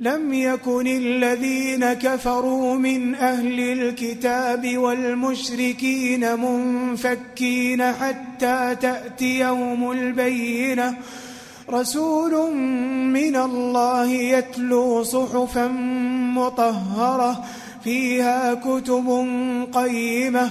لم يكن الذين كفروا من أهل الكتاب والمشركين منفكين حتى تأتي يوم البينة. رسول من الله يتلو صحفا مطهرة فيها كتب قيمة.